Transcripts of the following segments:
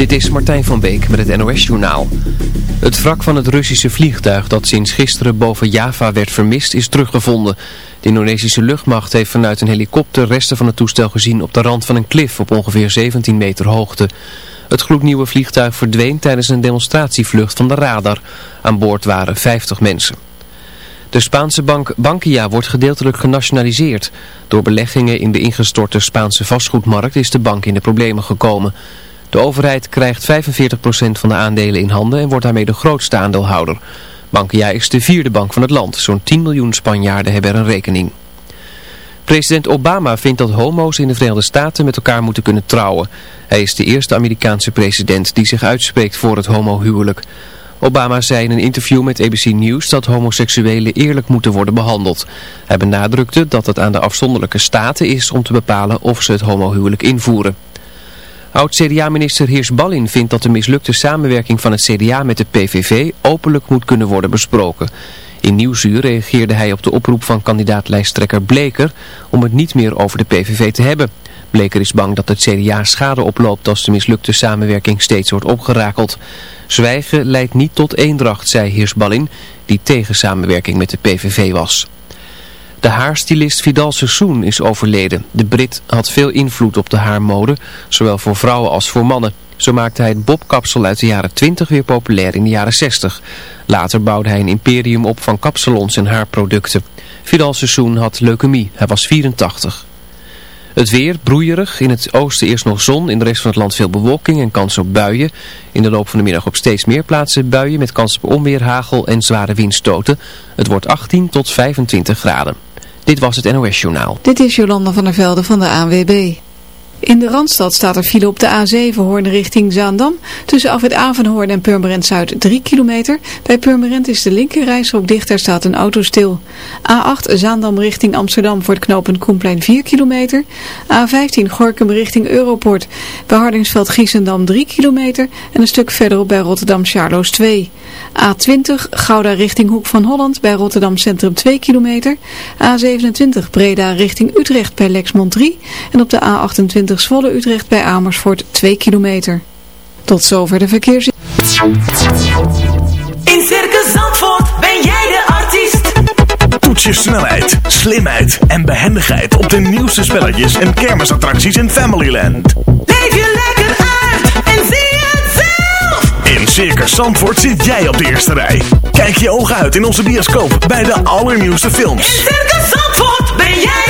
Dit is Martijn van Beek met het NOS-journaal. Het wrak van het Russische vliegtuig dat sinds gisteren boven Java werd vermist is teruggevonden. De Indonesische luchtmacht heeft vanuit een helikopter resten van het toestel gezien op de rand van een klif op ongeveer 17 meter hoogte. Het gloednieuwe vliegtuig verdween tijdens een demonstratievlucht van de radar. Aan boord waren 50 mensen. De Spaanse bank Bankia wordt gedeeltelijk genationaliseerd. Door beleggingen in de ingestorte Spaanse vastgoedmarkt is de bank in de problemen gekomen. De overheid krijgt 45% van de aandelen in handen en wordt daarmee de grootste aandeelhouder. Bankia is de vierde bank van het land. Zo'n 10 miljoen Spanjaarden hebben er een rekening. President Obama vindt dat homo's in de Verenigde Staten met elkaar moeten kunnen trouwen. Hij is de eerste Amerikaanse president die zich uitspreekt voor het homohuwelijk. Obama zei in een interview met ABC News dat homoseksuelen eerlijk moeten worden behandeld. Hij benadrukte dat het aan de afzonderlijke staten is om te bepalen of ze het homohuwelijk invoeren. Oud-CDA-minister Heers Ballin vindt dat de mislukte samenwerking van het CDA met de PVV openlijk moet kunnen worden besproken. In Nieuwsuur reageerde hij op de oproep van kandidaat-lijsttrekker Bleker om het niet meer over de PVV te hebben. Bleker is bang dat het CDA schade oploopt als de mislukte samenwerking steeds wordt opgerakeld. Zwijgen leidt niet tot eendracht, zei Heers Ballin, die tegen samenwerking met de PVV was. De haarstylist Vidal Sassoon is overleden. De Brit had veel invloed op de haarmode, zowel voor vrouwen als voor mannen. Zo maakte hij het bobkapsel uit de jaren 20 weer populair in de jaren 60. Later bouwde hij een imperium op van kapsalons en haarproducten. Vidal Sassoon had leukemie, hij was 84. Het weer, broeierig. In het oosten eerst nog zon. In de rest van het land veel bewolking en kans op buien. In de loop van de middag op steeds meer plaatsen buien met kans op onweer, hagel en zware windstoten. Het wordt 18 tot 25 graden. Dit was het NOS Journaal. Dit is Jolanda van der Velde van de ANWB. In de Randstad staat er file op de A7 Hoorn richting Zaandam. Tussen Afwit Avenhoorn en Purmerend Zuid 3 kilometer. Bij Purmerend is de linkerrijstrook dicht, daar staat een auto stil. A8 Zaandam richting Amsterdam voor het knooppunt Koenplein 4 kilometer. A15 Gorkum richting Europort. Bij Hardingsveld Giesendam 3 kilometer. En een stuk verderop bij Rotterdam Charloes 2. A20 Gouda richting Hoek van Holland bij Rotterdam Centrum 2 kilometer. A27 Breda richting Utrecht bij Lexmond 3. En op de A28 Zwolle Utrecht bij Amersfoort 2 kilometer. Tot zover de verkeers. In Circus Zandvoort ben jij de artiest. Toets je snelheid, slimheid en behendigheid op de nieuwste spelletjes en kermisattracties in Familyland. Leef je lekker uit en zie het zelf. In Circus Zandvoort zit jij op de eerste rij. Kijk je ogen uit in onze bioscoop bij de allernieuwste films. In Circus Zandvoort ben jij de artiest.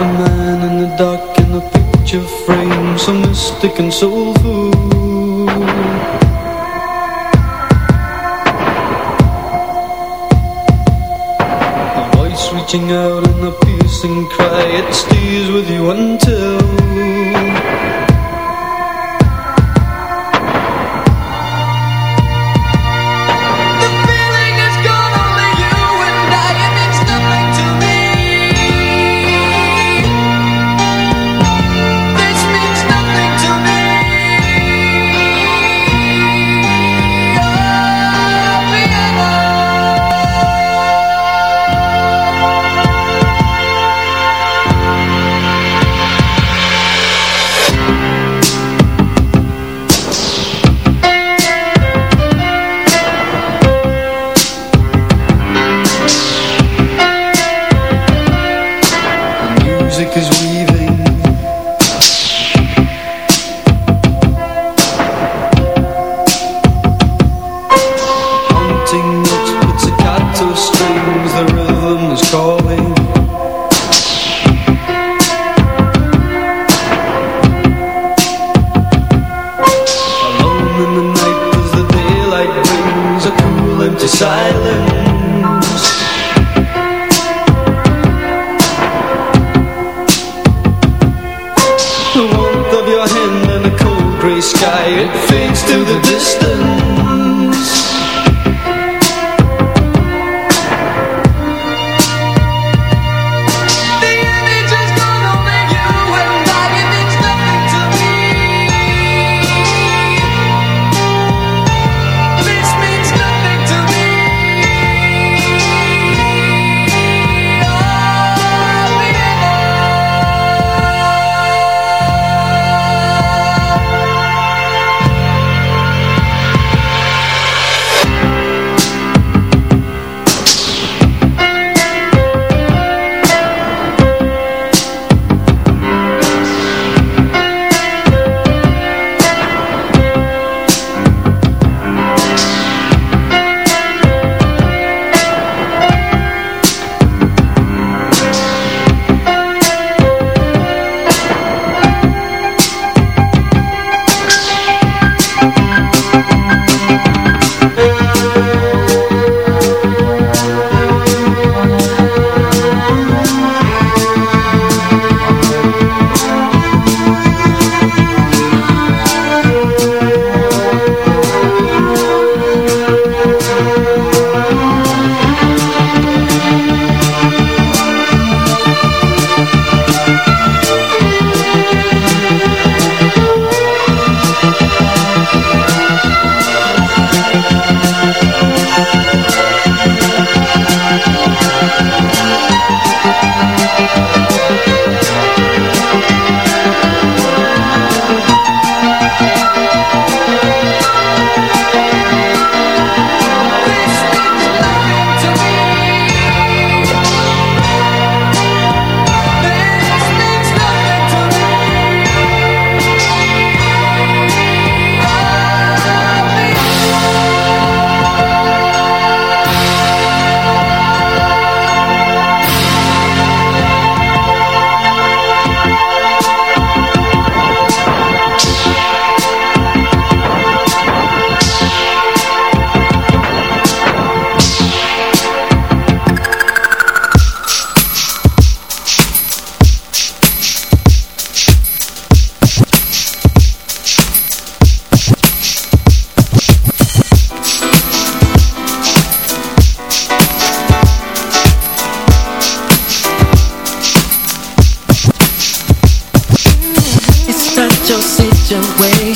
A man in the dark in the picture frame. So mystic and soulful.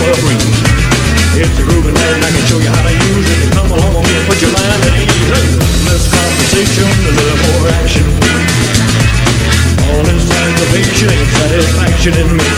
It's a grooving and I can show you how to use it. Come along with me and put your mind at ease. Less conversation, a little more action. All the satisfaction in me.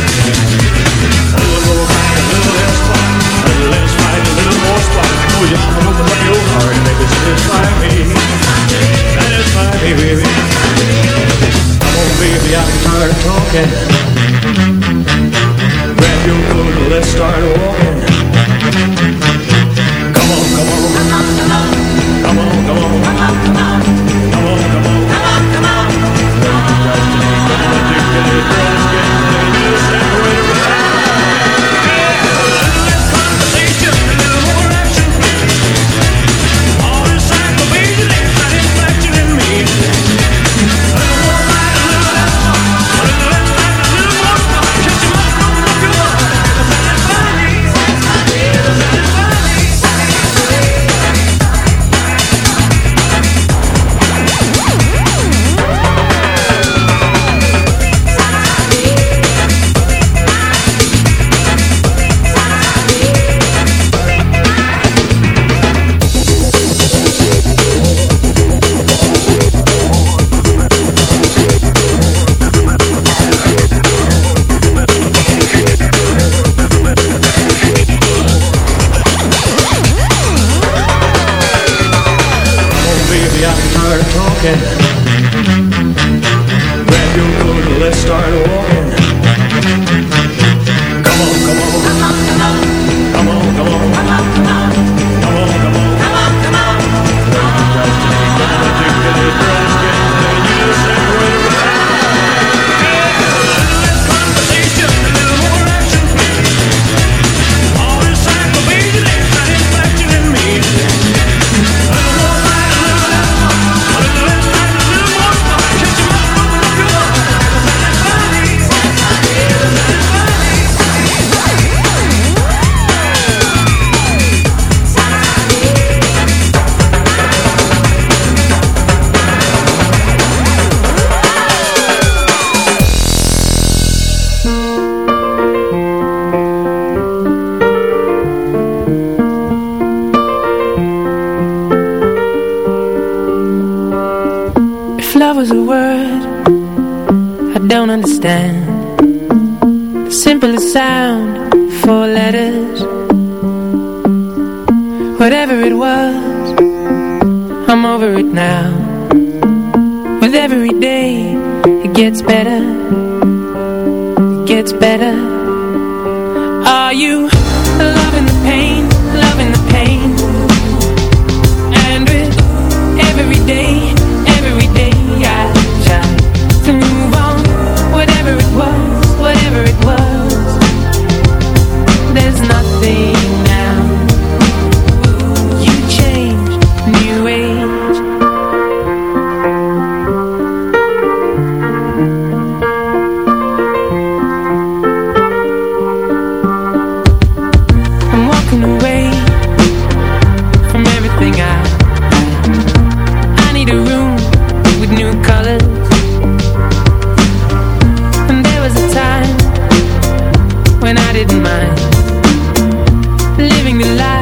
me lie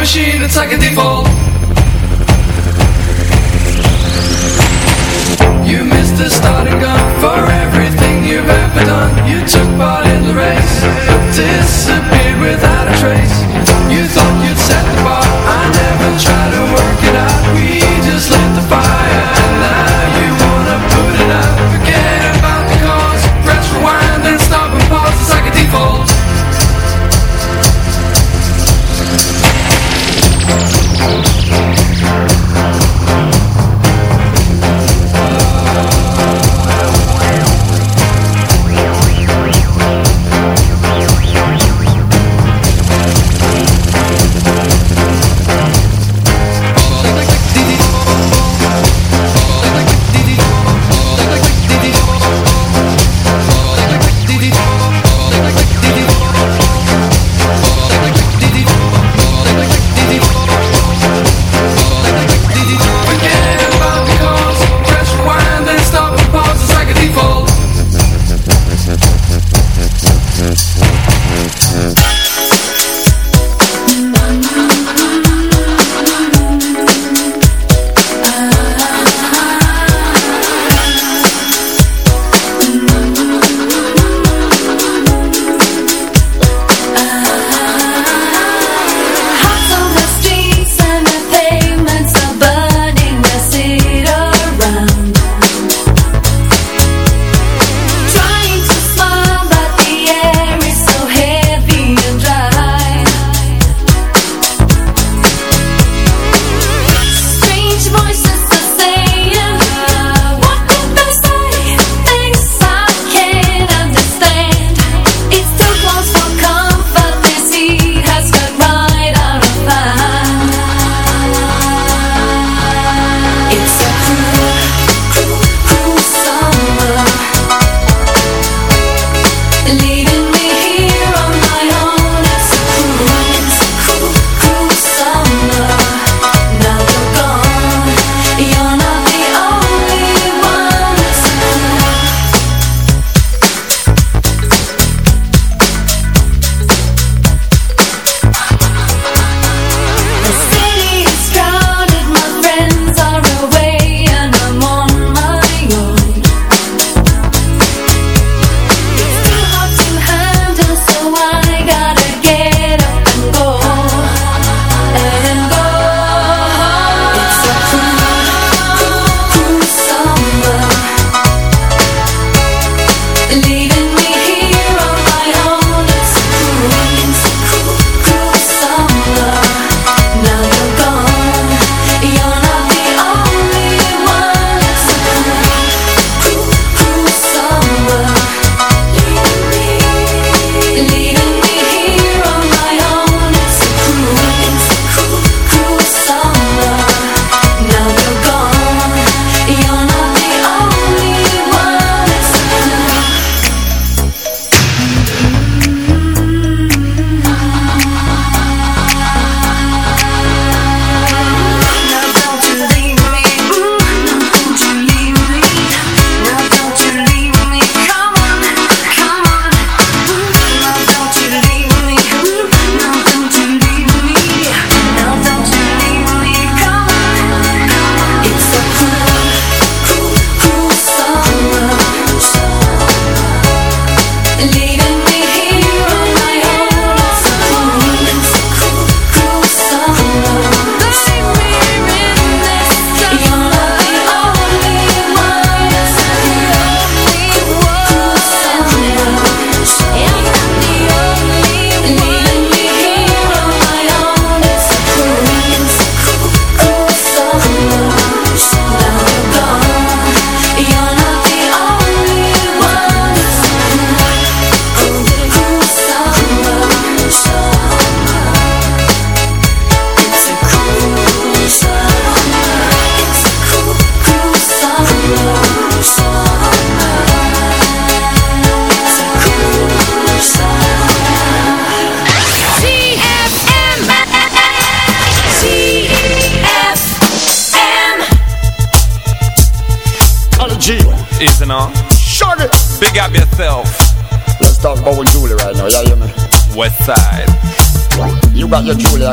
machine, it's like a default. You missed the starting gun for everything you've ever done. You took part in the race, but this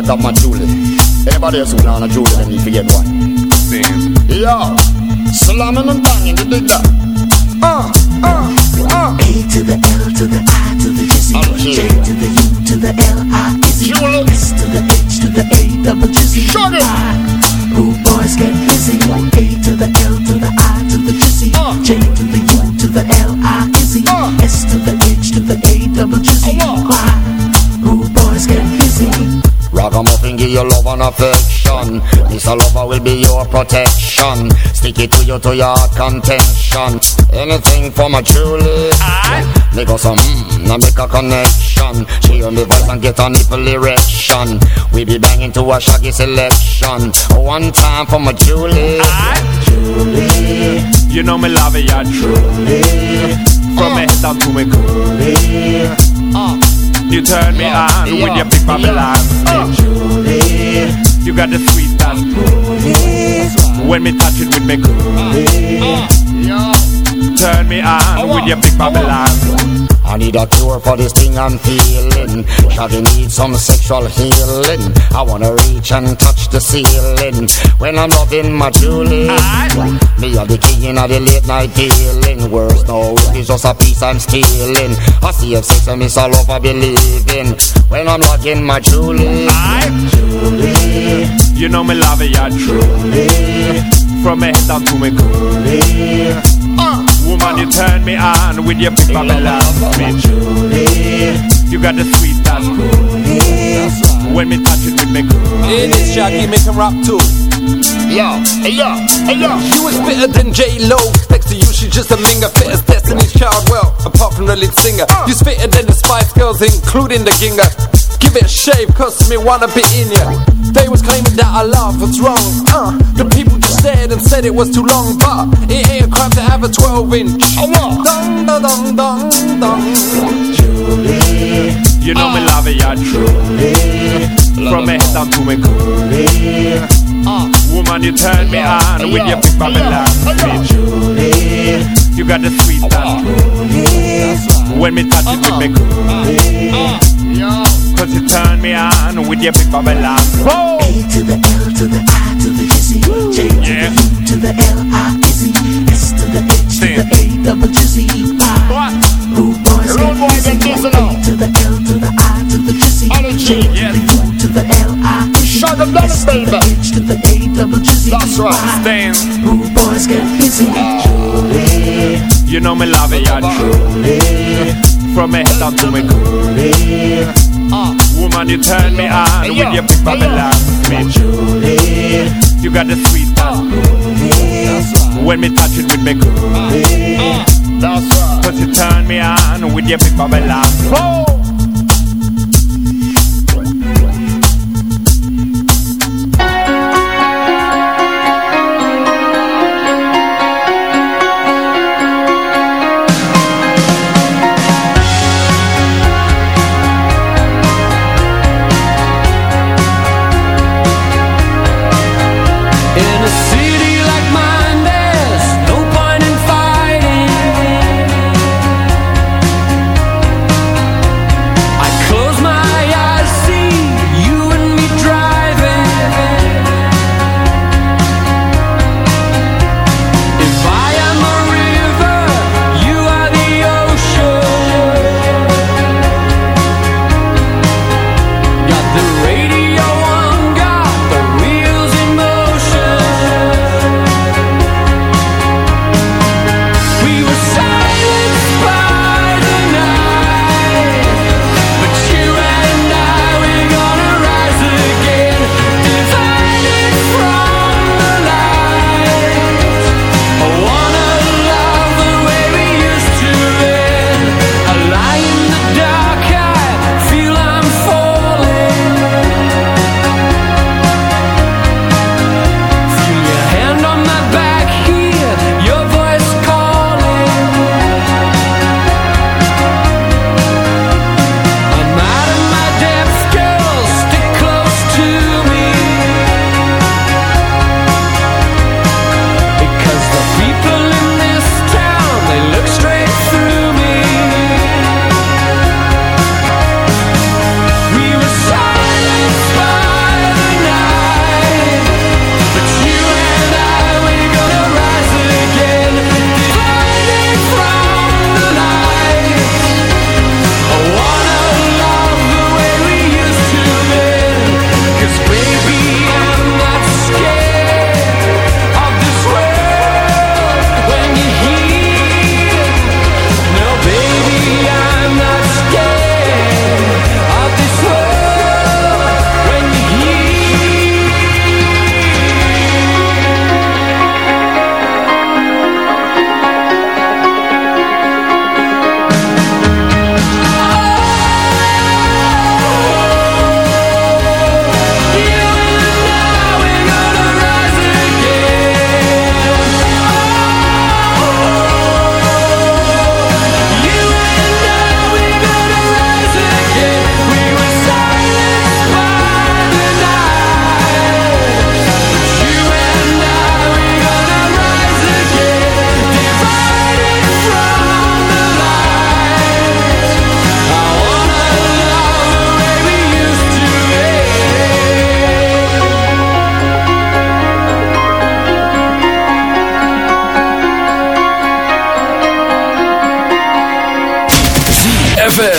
your Julie, my Julie. Anybody else who want a Julie, let me forget one. Yo, slamming and banging, you dig that? Uh, uh, uh. A to the L to the I to the Jizzy. J to the U to the L I Izzy. S to the H to the A double Jizzy. Rude boys get busy. A to the L to the I to the Jizzy. J to the U to the L I Izzy. S to the H to the A double Jizzy. Rude boys get busy. Ragamuffin give you love and affection. Mr. Lover will be your protection. Stick it to you to your contention. Anything for my Julie Make us some mmm, now make a connection. She hear me voice and get a nipple erection. We be banging to a shaggy selection. One time for my Julie Julie You know me love it, yeah, truly. From me head down to me coolie. You turn me on with your big Babylon. Julie. You got the sweet dance When me touch it with me coolie. Turn me on with your big Babylon I need a cure for this thing I'm feeling. Shawty need some sexual healing? I wanna reach and touch the ceiling. When I'm loving my Julie Me are the king of the late night dealing. Words no, it's just a piece I'm stealing. I see if sex and miss all over believing. When I'm loving my Julie Julie You know me love it, yeah, truly. From me head down to me coolie. Uh. Woman, you turn me on with your big Babylon Me Julie You got the sweet dance When me touch it with me coolie. It is Shaggy, make him rap too. Yo, hey yo, hey yo. She was fitter than J Lo. Next to you, she's just a minger. Fit as Destiny's Child. Well, apart from the lead singer, you's fitter than the Spice Girls, including the Ginger. Give it a shave, cause me wanna be in ya. They was claiming that I love what's wrong. Uh, the people just stared and said it was too long, but it ain't a crime to have a 12 inch. Oh, what? Dun, dun, dun, dun, dun. Julie You know me love it, yeah, truly. From me head down to me coolie. Woman, you turn me on with your big Babylon Me Julie You got the sweet dance. When me touch it with me coolie. Cause you turn me on with your big Babylon. Whoa. A to the L to the I to the Jizzy. J to Yeah. the U to the L I to the H to the A double Jizzy. Rude boys boys get get busy. busy now. A to the L to the I to the Jizzy. J to the U to the L I Shut them S to the baby. H to the A double Jizzy. That's right. Stand. Rude boys get busy. Oh. Julie. You know me love it, truly. From me head down to me coolie. Ah, woman, you turn me on with your big Babylon Me Julie You got the sweet dance When me touch it with uh, uh, uh. me coolie. That's right Cause you turn me on with your big Babylon Whoa.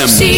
ZFM.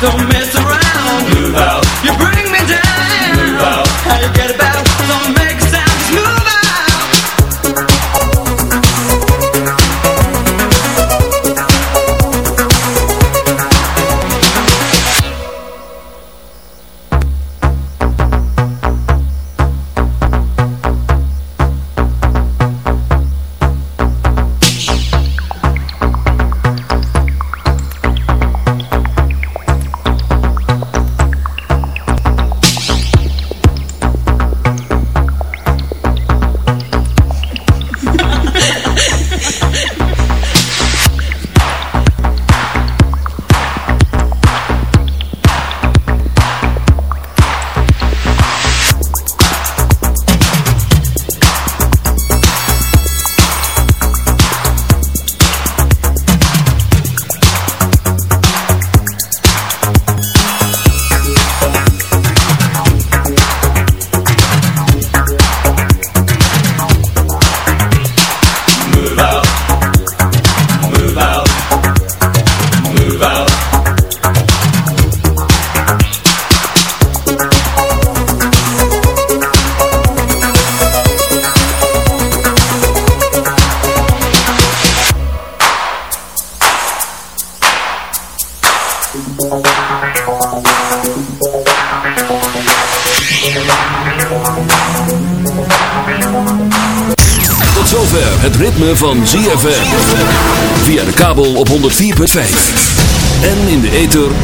Don't mess around.